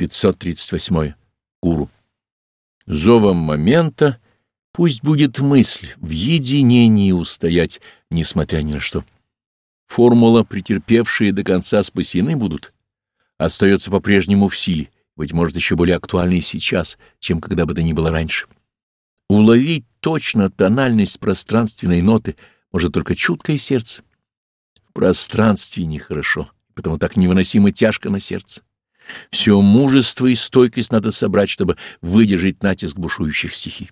538. Гуру. Зовом момента пусть будет мысль в единении устоять, несмотря ни на что. Формула «претерпевшие до конца спасены будут» остается по-прежнему в силе, быть может, еще более актуальной сейчас, чем когда бы то ни было раньше. Уловить точно тональность пространственной ноты может только чуткое сердце. В пространстве нехорошо, потому так невыносимо тяжко на сердце. Все мужество и стойкость надо собрать, чтобы выдержать натиск бушующих стихий.